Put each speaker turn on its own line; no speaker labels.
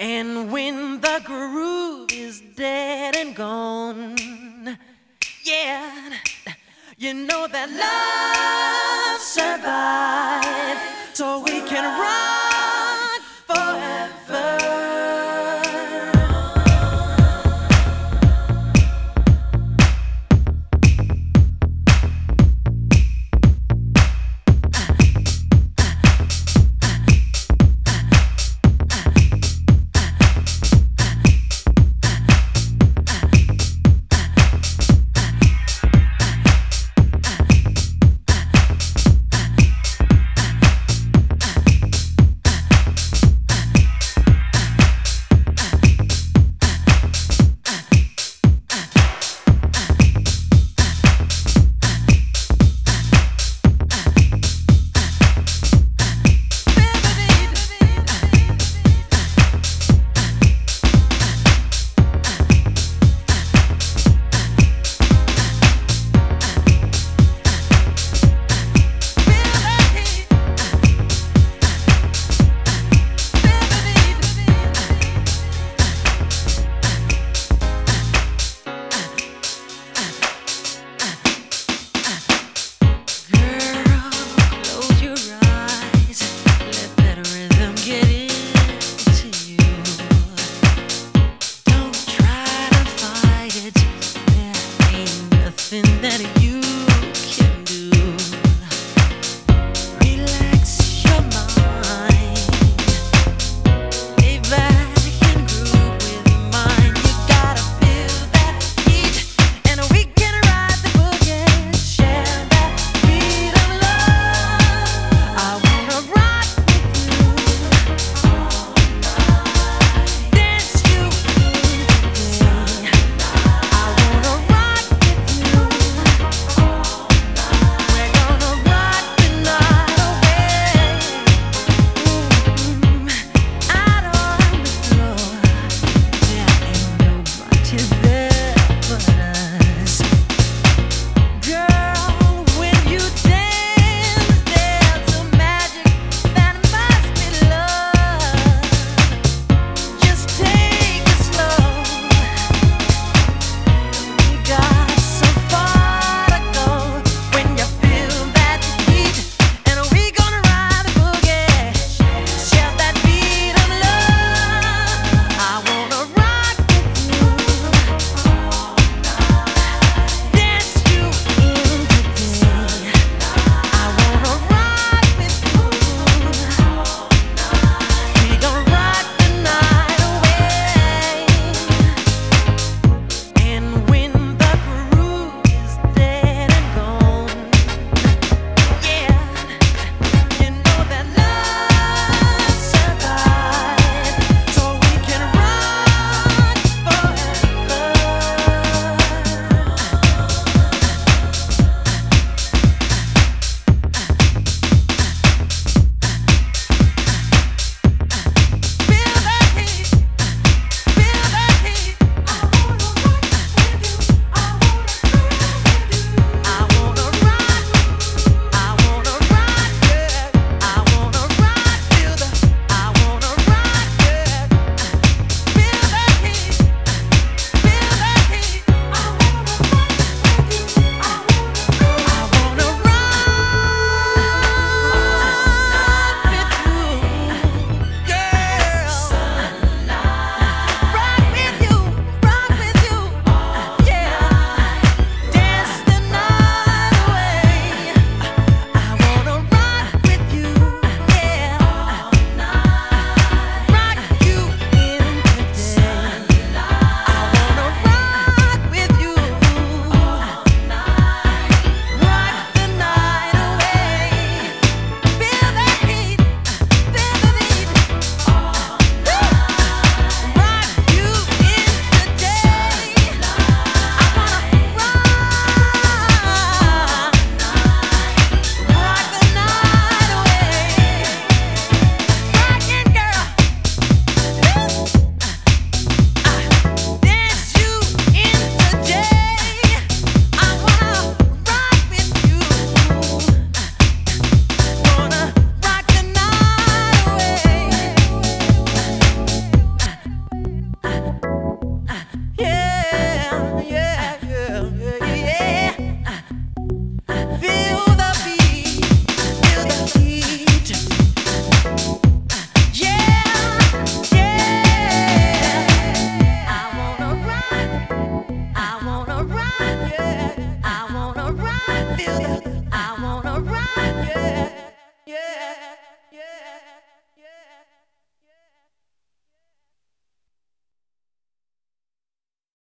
And when the groove is dead and gone, yeah, you know that love survived. so